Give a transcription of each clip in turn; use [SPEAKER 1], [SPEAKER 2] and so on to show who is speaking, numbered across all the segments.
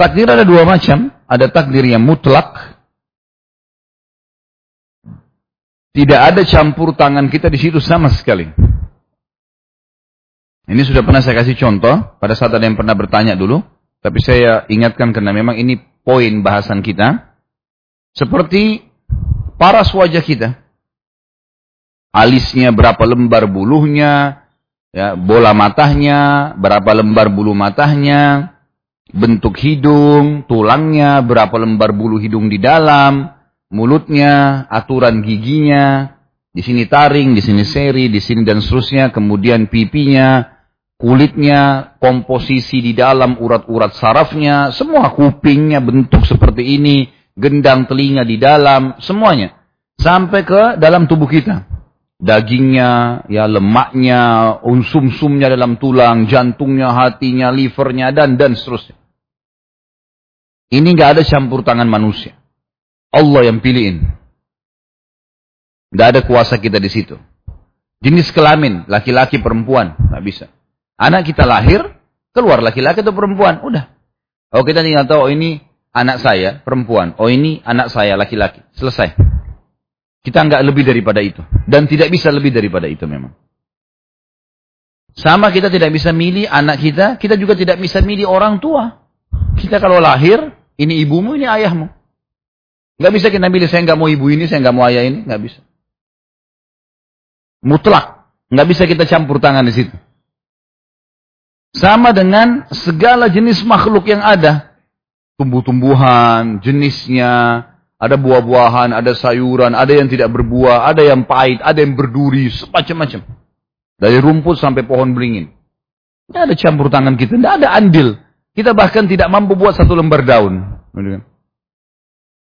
[SPEAKER 1] Takdir ada dua macam. Ada takdir yang mutlak. Tidak ada campur tangan kita di situ sama sekali. Ini sudah pernah saya kasih contoh pada saat ada yang pernah bertanya dulu. Tapi saya ingatkan karena memang ini poin bahasan kita. Seperti paras wajah kita. Alisnya berapa lembar buluhnya, ya, bola matanya, berapa lembar bulu matanya, bentuk hidung, tulangnya, berapa lembar bulu hidung di dalam, mulutnya, aturan giginya, di sini taring, di sini seri, di sini dan seterusnya, kemudian pipinya, kulitnya, komposisi di dalam urat-urat sarafnya, semua kupingnya bentuk seperti ini, gendang telinga di dalam, semuanya. Sampai ke dalam tubuh kita. Dagingnya, ya lemaknya, unsum-sumnya dalam tulang, jantungnya, hatinya, livernya, dan dan seterusnya. Ini nggak ada campur tangan manusia. Allah yang pilihin. Tidak ada kuasa kita di situ. Jenis kelamin, laki-laki, perempuan, nggak bisa. Anak kita lahir, keluar laki-laki atau perempuan, udah. Oh kita tinggal tahu, oh ini anak saya, perempuan. Oh ini anak saya, laki-laki. Selesai. Kita nggak lebih daripada itu. Dan tidak bisa lebih daripada itu memang. Sama kita tidak bisa milih anak kita, kita juga tidak bisa milih orang tua. Kita kalau lahir, ini ibumu, ini ayahmu. Nggak bisa kita pilih, saya nggak mau ibu ini, saya nggak mau ayah ini, nggak bisa. Mutlak, nggak bisa kita campur tangan di situ. Sama dengan segala jenis makhluk yang ada. Tumbuh-tumbuhan, jenisnya, ada buah-buahan, ada sayuran, ada yang tidak berbuah, ada yang pahit, ada yang berduri, semacam-macam. Dari rumput sampai pohon beringin. Tidak ada campur tangan kita, tidak ada andil. Kita bahkan tidak mampu buat satu lembar daun.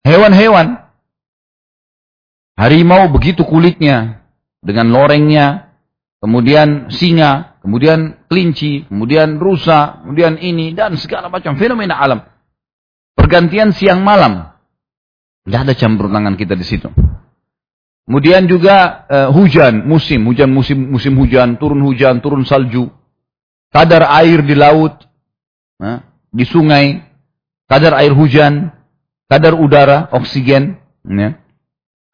[SPEAKER 1] Hewan-hewan. Harimau begitu kulitnya. Dengan lorengnya. Kemudian singa. Kemudian kelinci. Kemudian rusa. Kemudian ini. Dan segala macam fenomena alam. Pergantian siang malam. Tidak ada campur tangan kita di situ. Kemudian juga uh, hujan, musim, hujan musim musim hujan, turun hujan, turun salju. Kadar air di laut, di sungai, kadar air hujan, kadar udara, oksigen, ya.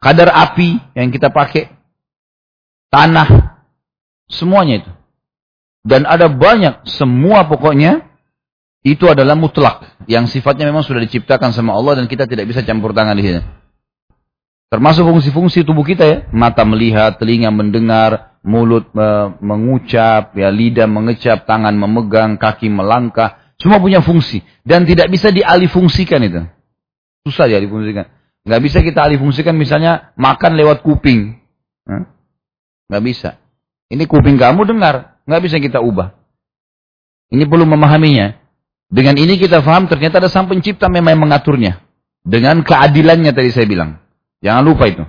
[SPEAKER 1] kadar api yang kita pakai, tanah, semuanya itu. Dan ada banyak, semua pokoknya itu adalah mutlak yang sifatnya memang sudah diciptakan sama Allah dan kita tidak bisa campur tangan di sini. Termasuk fungsi-fungsi tubuh kita ya, mata melihat, telinga mendengar, mulut mengucap, ya lidah mengecap, tangan memegang, kaki melangkah, semua punya fungsi dan tidak bisa dialihfungsikan itu. Susah ya difungsikan. Nggak bisa kita alih fungsikan misalnya makan lewat kuping. Nggak bisa. Ini kuping kamu dengar. Nggak bisa kita ubah. Ini perlu memahaminya. Dengan ini kita faham ternyata ada sang pencipta memang mengaturnya. Dengan keadilannya tadi saya bilang. Jangan lupa itu.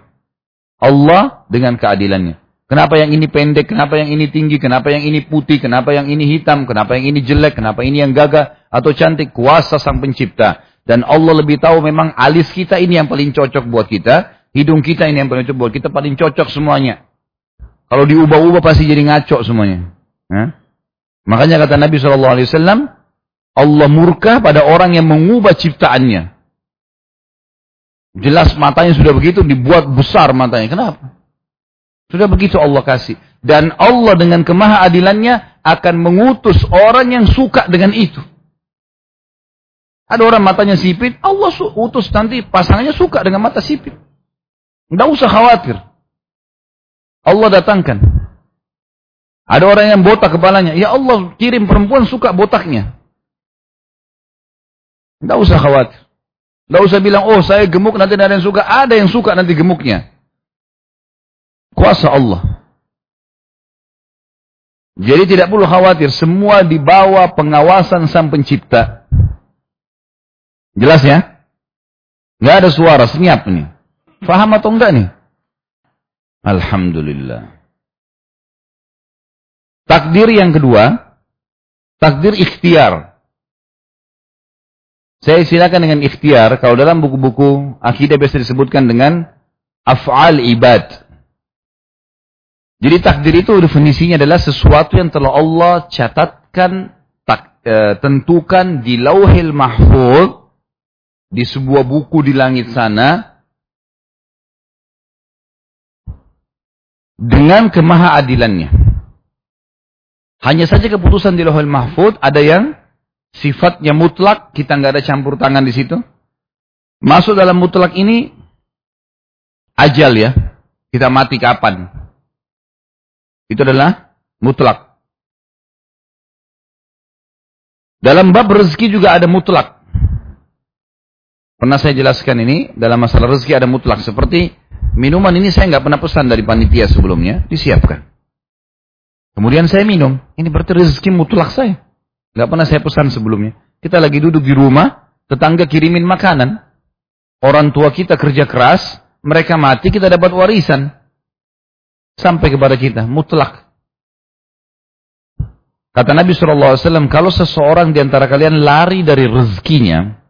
[SPEAKER 1] Allah dengan keadilannya. Kenapa yang ini pendek, kenapa yang ini tinggi, kenapa yang ini putih, kenapa yang ini hitam, kenapa yang ini jelek, kenapa ini yang gagah atau cantik. Kuasa sang pencipta. Dan Allah lebih tahu memang alis kita ini yang paling cocok buat kita. Hidung kita ini yang paling cocok buat kita. Paling cocok semuanya. Kalau diubah-ubah pasti jadi ngaco semuanya. Makanya kata Nabi SAW. Allah murka pada orang yang mengubah ciptaannya. Jelas matanya sudah begitu dibuat besar matanya. Kenapa? Sudah begitu Allah kasih. Dan Allah dengan kemahaadilannya akan mengutus orang yang suka dengan itu. Ada orang matanya sipit, Allah utus nanti pasangannya suka dengan mata sipit. Tidak usah khawatir. Allah datangkan. Ada orang yang botak kepalanya. Ya Allah kirim perempuan suka botaknya. Tidak usah khawatir. Tidak usah bilang, oh saya gemuk nanti ada yang suka. Ada yang suka nanti gemuknya. Kuasa Allah. Jadi tidak perlu khawatir. Semua di bawah pengawasan sang pencipta. Jelas ya? Gak ada suara, senyap nih. Faham atau enggak nih? Alhamdulillah. Takdir yang kedua, takdir ikhtiar. Saya silakan dengan ikhtiar, kalau dalam buku-buku akidah biasa disebutkan dengan af'al ibad. Jadi takdir itu definisinya adalah sesuatu yang telah Allah catatkan tak, e, tentukan di lauhil mahfud di sebuah buku di langit sana dengan kemahaadilannya. Hanya saja keputusan di lauhil mahfud ada yang sifatnya mutlak, kita nggak ada campur tangan di situ. Masuk dalam mutlak ini ajal ya. Kita mati kapan? Itu adalah mutlak. Dalam bab rezeki juga ada mutlak. Pernah saya jelaskan ini, dalam masalah rezeki ada mutlak. Seperti minuman ini saya nggak pernah pesan dari panitia sebelumnya, disiapkan. Kemudian saya minum, ini berarti rezeki mutlak saya. Nggak pernah saya pesan sebelumnya. Kita lagi duduk di rumah, tetangga kirimin makanan. Orang tua kita kerja keras, mereka mati, kita dapat warisan. Sampai kepada kita, mutlak. Kata Nabi SAW, kalau seseorang di antara kalian lari dari rezekinya,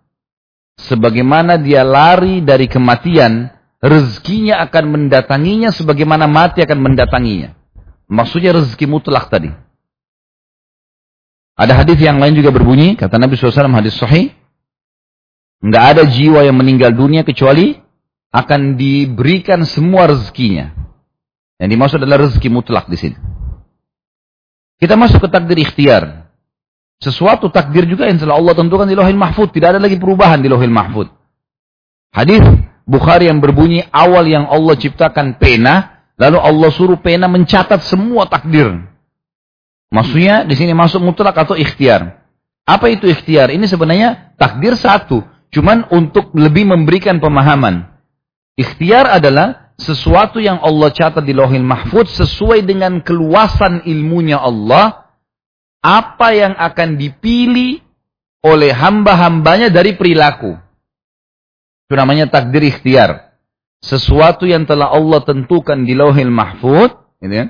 [SPEAKER 1] sebagaimana dia lari dari kematian, rezekinya akan mendatanginya sebagaimana mati akan mendatanginya. Maksudnya rezeki mutlak tadi. Ada hadis yang lain juga berbunyi, kata Nabi SAW hadis sahih, nggak ada jiwa yang meninggal dunia kecuali akan diberikan semua rezekinya. Yang dimaksud adalah rezeki mutlak di sini. Kita masuk ke takdir ikhtiar. Sesuatu takdir juga yang telah Allah tentukan di lohil mahfud. Tidak ada lagi perubahan di lohil mahfud. Hadis Bukhari yang berbunyi awal yang Allah ciptakan pena. Lalu Allah suruh pena mencatat semua takdir. Maksudnya di sini masuk mutlak atau ikhtiar. Apa itu ikhtiar? Ini sebenarnya takdir satu. Cuman untuk lebih memberikan pemahaman. Ikhtiar adalah sesuatu yang Allah catat di lohil mahfud sesuai dengan keluasan ilmunya Allah, apa yang akan dipilih oleh hamba-hambanya dari perilaku. Itu namanya takdir ikhtiar. Sesuatu yang telah Allah tentukan di lohil mahfud, gitu ya,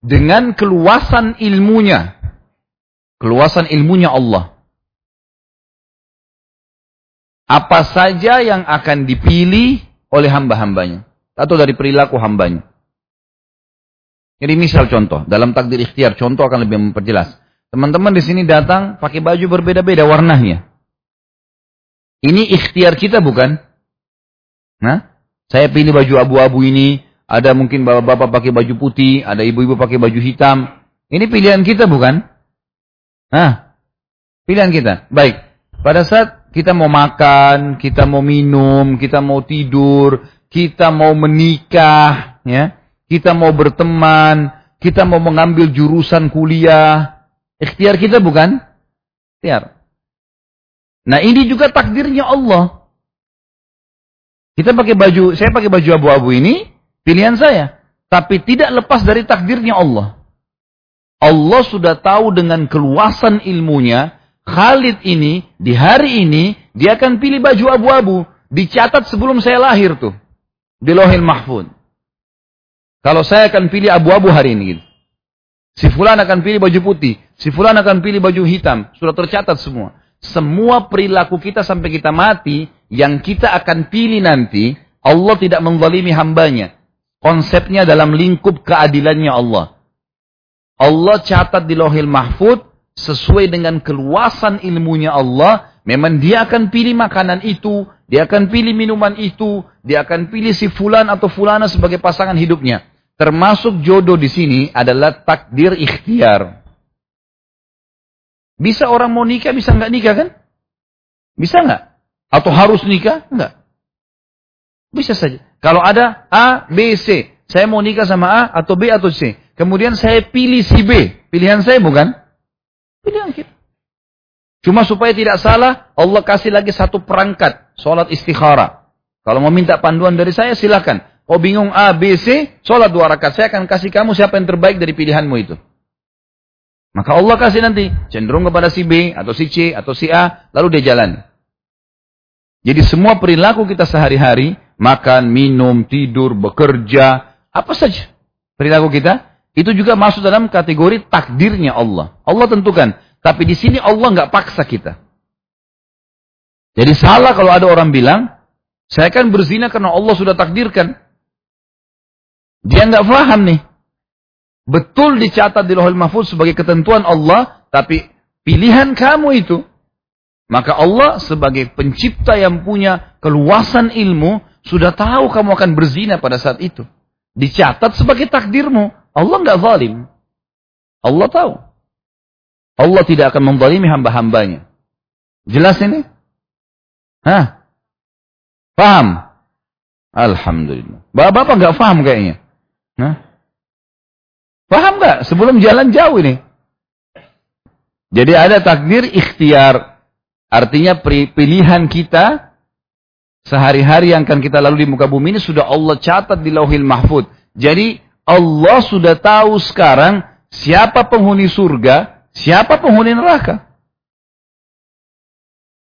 [SPEAKER 1] dengan keluasan ilmunya. Keluasan ilmunya Allah. Apa saja yang akan dipilih oleh hamba-hambanya. Atau dari perilaku hambanya. Jadi misal contoh, dalam takdir ikhtiar, contoh akan lebih memperjelas. Teman-teman di sini datang pakai baju berbeda-beda warnanya. Ini ikhtiar kita bukan? Nah, saya pilih baju abu-abu ini, ada mungkin bapak-bapak pakai baju putih, ada ibu-ibu pakai baju hitam. Ini pilihan kita bukan? Nah, pilihan kita. Baik. Pada saat kita mau makan, kita mau minum, kita mau tidur, kita mau menikah, ya. Kita mau berteman, kita mau mengambil jurusan kuliah. Ikhtiar kita bukan? Ikhtiar. Nah, ini juga takdirnya Allah. Kita pakai baju, saya pakai baju abu-abu ini, pilihan saya. Tapi tidak lepas dari takdirnya Allah. Allah sudah tahu dengan keluasan ilmunya, Khalid ini, di hari ini, dia akan pilih baju abu-abu. Dicatat sebelum saya lahir tuh. Di lohil mahfud. Kalau saya akan pilih abu-abu hari ini. Gitu. Si fulan akan pilih baju putih. Si fulan akan pilih baju hitam. Sudah tercatat semua. Semua perilaku kita sampai kita mati, yang kita akan pilih nanti, Allah tidak menzalimi hambanya. Konsepnya dalam lingkup keadilannya Allah. Allah catat di lohil mahfud, sesuai dengan keluasan ilmunya Allah, memang dia akan pilih makanan itu, dia akan pilih minuman itu, dia akan pilih si fulan atau fulana sebagai pasangan hidupnya. Termasuk jodoh di sini adalah takdir ikhtiar. Bisa orang mau nikah, bisa nggak nikah kan? Bisa nggak? Atau harus nikah? Enggak. Bisa saja. Kalau ada A, B, C. Saya mau nikah sama A atau B atau C. Kemudian saya pilih si B. Pilihan saya bukan? Kita. Cuma supaya tidak salah, Allah kasih lagi satu perangkat. Sholat istikharah. Kalau mau minta panduan dari saya, silakan. Oh bingung A, B, C, sholat dua rakaat. Saya akan kasih kamu siapa yang terbaik dari pilihanmu itu. Maka Allah kasih nanti. Cenderung kepada si B, atau si C, atau si A. Lalu dia jalan. Jadi semua perilaku kita sehari-hari, makan, minum, tidur, bekerja, apa saja perilaku kita, itu juga masuk dalam kategori takdirnya Allah. Allah tentukan. Tapi di sini Allah nggak paksa kita. Jadi salah kalau ada orang bilang, saya kan berzina karena Allah sudah takdirkan. Dia nggak paham nih. Betul dicatat di lohil mahfuz sebagai ketentuan Allah, tapi pilihan kamu itu. Maka Allah sebagai pencipta yang punya keluasan ilmu, sudah tahu kamu akan berzina pada saat itu. Dicatat sebagai takdirmu. Allah nggak zalim. Allah tahu. Allah tidak akan menzalimi hamba-hambanya. Jelas ini? Hah? Paham? Alhamdulillah. Bapak-bapak nggak paham kayaknya. Hah? Paham nggak? Sebelum jalan jauh ini. Jadi ada takdir ikhtiar. Artinya pilihan kita sehari-hari yang akan kita lalui di muka bumi ini sudah Allah catat di lauhil mahfud. Jadi Allah sudah tahu sekarang siapa penghuni surga, siapa penghuni neraka.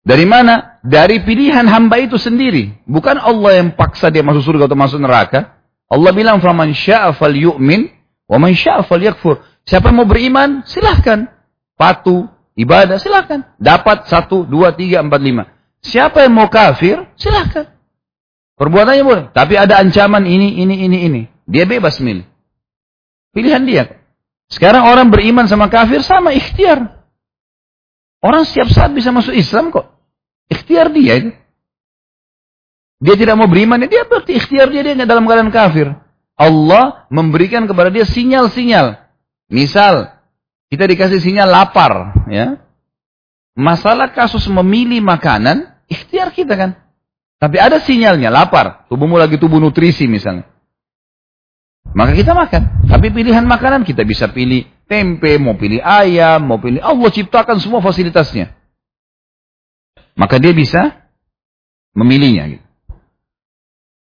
[SPEAKER 1] Dari mana? Dari pilihan hamba itu sendiri. Bukan Allah yang paksa dia masuk surga atau masuk neraka. Allah bilang, "Faman syaa falyu'min wa man falyakfur." Siapa yang mau beriman, silahkan. Patuh, ibadah, silahkan. Dapat satu, dua, tiga, empat, lima. Siapa yang mau kafir, silahkan. Perbuatannya boleh. Tapi ada ancaman ini, ini, ini, ini. Dia bebas milih. Pilihan dia. Sekarang orang beriman sama kafir sama ikhtiar. Orang setiap saat bisa masuk Islam kok. Ikhtiar dia itu. Dia tidak mau beriman, dia berarti ikhtiar dia, dia dalam keadaan kafir. Allah memberikan kepada dia sinyal-sinyal. Misal, kita dikasih sinyal lapar, ya. Masalah kasus memilih makanan, ikhtiar kita kan. Tapi ada sinyalnya, lapar. Tubuhmu lagi tubuh nutrisi misalnya. Maka kita makan. Tapi pilihan makanan kita bisa pilih tempe, mau pilih ayam, mau pilih... Allah ciptakan semua fasilitasnya maka dia bisa memilihnya. Gitu.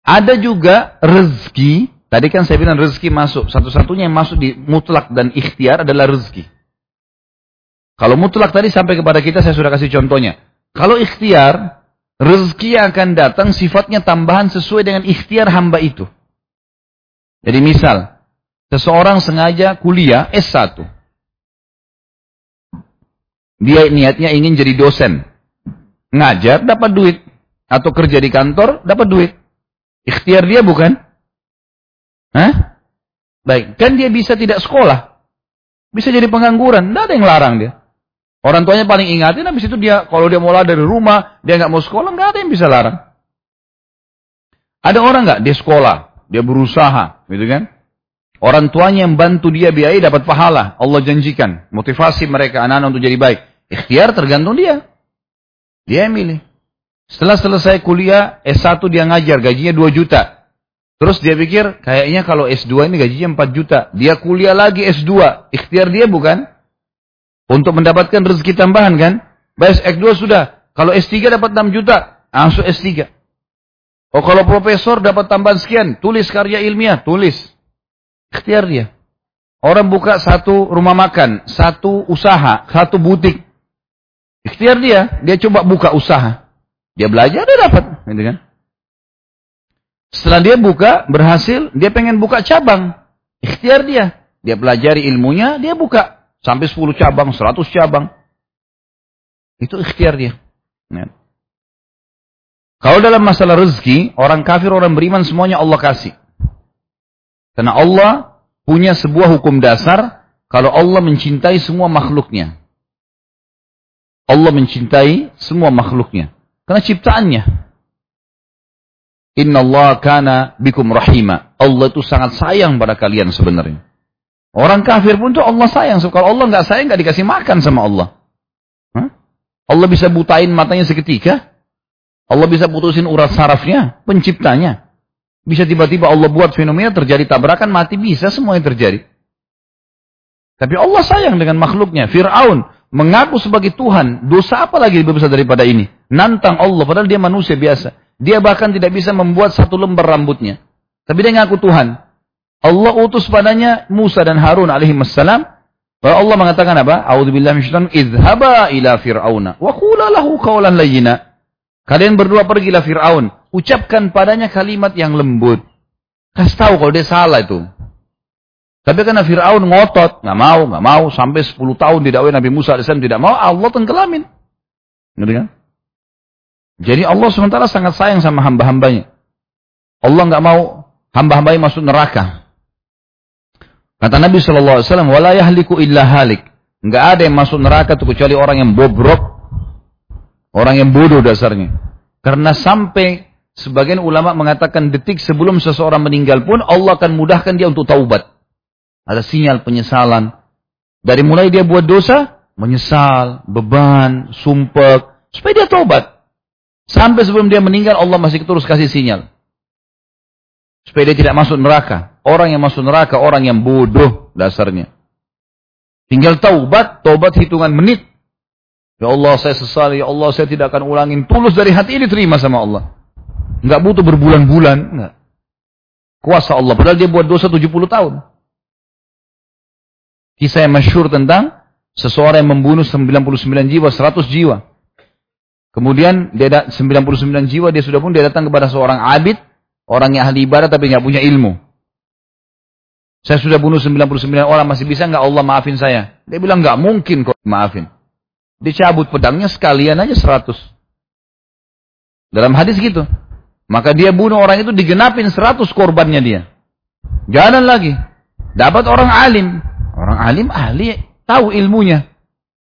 [SPEAKER 1] Ada juga rezeki, tadi kan saya bilang rezeki masuk, satu-satunya yang masuk di mutlak dan ikhtiar adalah rezeki. Kalau mutlak tadi sampai kepada kita saya sudah kasih contohnya. Kalau ikhtiar, rezeki yang akan datang sifatnya tambahan sesuai dengan ikhtiar hamba itu. Jadi misal, seseorang sengaja kuliah S1. Dia niatnya ingin jadi dosen ngajar dapat duit atau kerja di kantor dapat duit. Ikhtiar dia bukan? Hah? Baik, kan dia bisa tidak sekolah. Bisa jadi pengangguran, tidak ada yang larang dia. Orang tuanya paling ingatin, habis itu dia, kalau dia mulai dari rumah, dia nggak mau sekolah, nggak ada yang bisa larang. Ada orang nggak dia sekolah, dia berusaha, gitu kan? Orang tuanya yang bantu dia biayai dapat pahala, Allah janjikan, motivasi mereka anak-anak untuk jadi baik. Ikhtiar tergantung dia. Dia yang milih. Setelah selesai kuliah, S1 dia ngajar, gajinya 2 juta. Terus dia pikir, kayaknya kalau S2 ini gajinya 4 juta. Dia kuliah lagi S2. Ikhtiar dia bukan? Untuk mendapatkan rezeki tambahan kan? Baik S2 sudah. Kalau S3 dapat 6 juta, langsung S3. Oh kalau profesor dapat tambahan sekian, tulis karya ilmiah, tulis. Ikhtiar dia. Orang buka satu rumah makan, satu usaha, satu butik. Ikhtiar dia, dia coba buka usaha. Dia belajar, dia dapat. Gitu kan? Setelah dia buka, berhasil, dia pengen buka cabang. Ikhtiar dia. Dia pelajari ilmunya, dia buka. Sampai 10 cabang, 100 cabang. Itu ikhtiar dia. Ya. Kalau dalam masalah rezeki, orang kafir, orang beriman semuanya Allah kasih. Karena Allah punya sebuah hukum dasar, kalau Allah mencintai semua makhluknya. Allah mencintai semua makhluknya. Karena ciptaannya. Inna Allah kana bikum rahima. Allah itu sangat sayang pada kalian sebenarnya. Orang kafir pun tuh Allah sayang. So, kalau Allah nggak sayang, nggak dikasih makan sama Allah. Hah? Allah bisa butain matanya seketika. Allah bisa putusin urat sarafnya, penciptanya. Bisa tiba-tiba Allah buat fenomena terjadi tabrakan, mati bisa semua yang terjadi. Tapi Allah sayang dengan makhluknya. Fir'aun mengaku sebagai Tuhan, dosa apa lagi lebih besar daripada ini? Nantang Allah, padahal dia manusia biasa. Dia bahkan tidak bisa membuat satu lembar rambutnya. Tapi dia ngaku Tuhan. Allah utus padanya Musa dan Harun alaihi wassalam. Allah mengatakan apa? A'udzubillahi idhaba ila fir'auna wa qula lahu qawlan layyina. Kalian berdua pergilah Fir'aun. Ucapkan padanya kalimat yang lembut. Kasih tahu kalau dia salah itu. Tapi karena Fir'aun ngotot, nggak mau, nggak mau, sampai 10 tahun tidak Nabi Musa AS tidak mau, Allah tenggelamin. Ngerti kan? Jadi Allah sementara sangat sayang sama hamba-hambanya. Allah nggak mau hamba-hambanya masuk neraka. Kata Nabi SAW, wala yahliku illa halik. Nggak ada yang masuk neraka itu kecuali orang yang bobrok, orang yang bodoh dasarnya. Karena sampai sebagian ulama mengatakan detik sebelum seseorang meninggal pun Allah akan mudahkan dia untuk taubat. Ada sinyal penyesalan. Dari mulai dia buat dosa, menyesal, beban, sumpah, supaya dia taubat. Sampai sebelum dia meninggal Allah masih terus kasih sinyal. Supaya dia tidak masuk neraka. Orang yang masuk neraka, orang yang bodoh dasarnya. Tinggal taubat, taubat hitungan menit. Ya Allah saya sesal, ya Allah saya tidak akan ulangin. Tulus dari hati ini terima sama Allah. Enggak butuh berbulan-bulan. Enggak. Kuasa Allah. Padahal dia buat dosa 70 tahun. Kisah yang masyur tentang seseorang yang membunuh 99 jiwa, 100 jiwa. Kemudian dia 99 jiwa dia sudah pun dia datang kepada seorang abid, orang yang ahli ibadah tapi nggak punya ilmu. Saya sudah bunuh 99 orang, masih bisa nggak Allah maafin saya? Dia bilang nggak mungkin kok maafin. Dicabut pedangnya sekalian aja 100. Dalam hadis gitu. Maka dia bunuh orang itu digenapin 100 korbannya dia. Jalan lagi. Dapat orang alim. Orang alim ahli tahu ilmunya.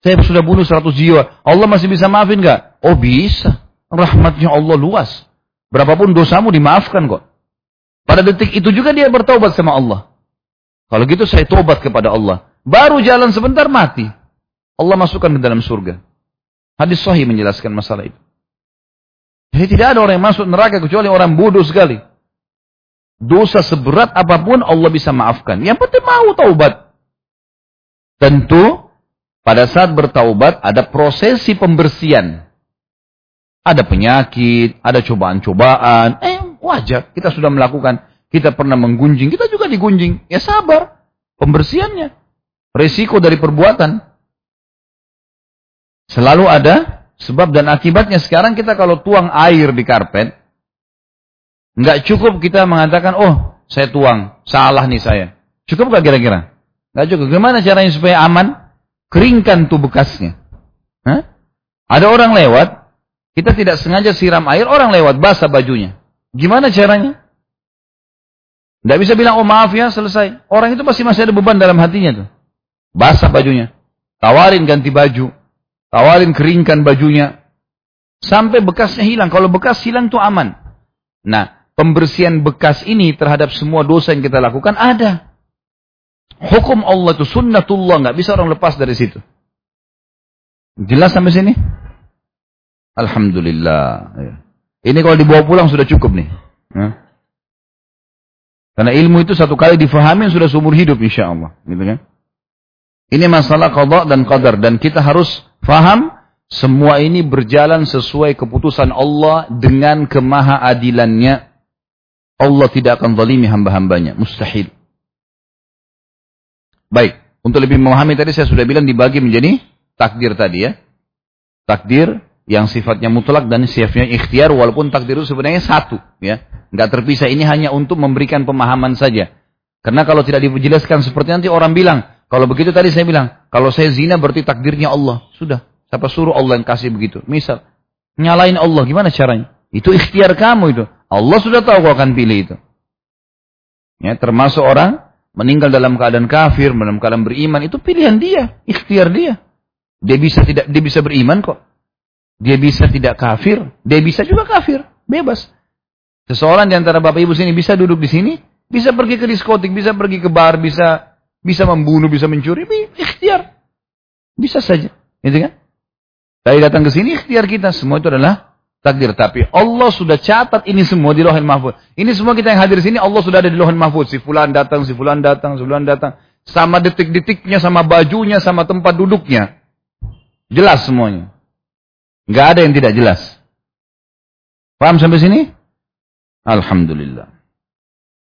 [SPEAKER 1] Saya sudah bunuh 100 jiwa. Allah masih bisa maafin nggak? Oh bisa. Rahmatnya Allah luas. Berapapun dosamu dimaafkan kok. Pada detik itu juga dia bertobat sama Allah. Kalau gitu saya tobat kepada Allah. Baru jalan sebentar mati. Allah masukkan ke dalam surga. Hadis sahih menjelaskan masalah itu. Jadi tidak ada orang yang masuk neraka kecuali orang bodoh sekali. Dosa seberat apa pun Allah bisa maafkan. Yang penting mau taubat. Tentu pada saat bertaubat ada prosesi pembersihan. Ada penyakit, ada cobaan-cobaan. Eh wajar kita sudah melakukan. Kita pernah menggunjing, kita juga digunjing. Ya sabar. Pembersihannya. Resiko dari perbuatan. Selalu ada sebab dan akibatnya. Sekarang kita kalau tuang air di karpet, nggak cukup kita mengatakan, oh saya tuang, salah nih saya. Cukup gak kira-kira? Nggak cukup. Gimana caranya supaya aman? Keringkan tuh bekasnya. Hah? Ada orang lewat, kita tidak sengaja siram air, orang lewat basah bajunya. Gimana caranya? Tidak bisa bilang, oh maaf ya, selesai. Orang itu pasti masih ada beban dalam hatinya tuh. Basah bajunya. Tawarin ganti baju. Tawarin keringkan bajunya. Sampai bekasnya hilang. Kalau bekas hilang tuh aman. Nah, pembersihan bekas ini terhadap semua dosa yang kita lakukan ada. Hukum Allah itu sunnatullah. nggak bisa orang lepas dari situ. Jelas sampai sini? Alhamdulillah. Ini kalau dibawa pulang sudah cukup nih. Karena ilmu itu satu kali difahami sudah seumur hidup insya Allah. Gitu kan? Ini masalah qadha dan qadar. Dan kita harus faham semua ini berjalan sesuai keputusan Allah dengan kemahaadilannya. Allah tidak akan zalimi hamba-hambanya. Mustahil. Baik. Untuk lebih memahami tadi saya sudah bilang dibagi menjadi takdir tadi ya. Takdir yang sifatnya mutlak dan sifatnya ikhtiar walaupun takdir itu sebenarnya satu ya. Nggak terpisah. Ini hanya untuk memberikan pemahaman saja. Karena kalau tidak dijelaskan seperti nanti orang bilang, kalau begitu tadi saya bilang, kalau saya zina berarti takdirnya Allah. Sudah. Siapa suruh Allah yang kasih begitu. Misal, nyalain Allah. Gimana caranya? Itu ikhtiar kamu itu. Allah sudah tahu kau akan pilih itu. Ya, termasuk orang meninggal dalam keadaan kafir, dalam keadaan beriman, itu pilihan dia, ikhtiar dia. Dia bisa tidak dia bisa beriman kok. Dia bisa tidak kafir, dia bisa juga kafir, bebas. Seseorang di antara bapak ibu sini bisa duduk di sini, bisa pergi ke diskotik, bisa pergi ke bar, bisa bisa membunuh, bisa mencuri, ikhtiar. Bisa saja, gitu kan? Tadi datang ke sini ikhtiar kita, semua itu adalah takdir. Tapi Allah sudah catat ini semua di Lauhin Mahfud. Ini semua kita yang hadir di sini Allah sudah ada di Lauhin Mahfud. Si fulan datang, si fulan datang, si fulan datang. Sama detik-detiknya, sama bajunya, sama tempat duduknya. Jelas semuanya. Gak ada yang tidak jelas. Paham sampai sini? Alhamdulillah.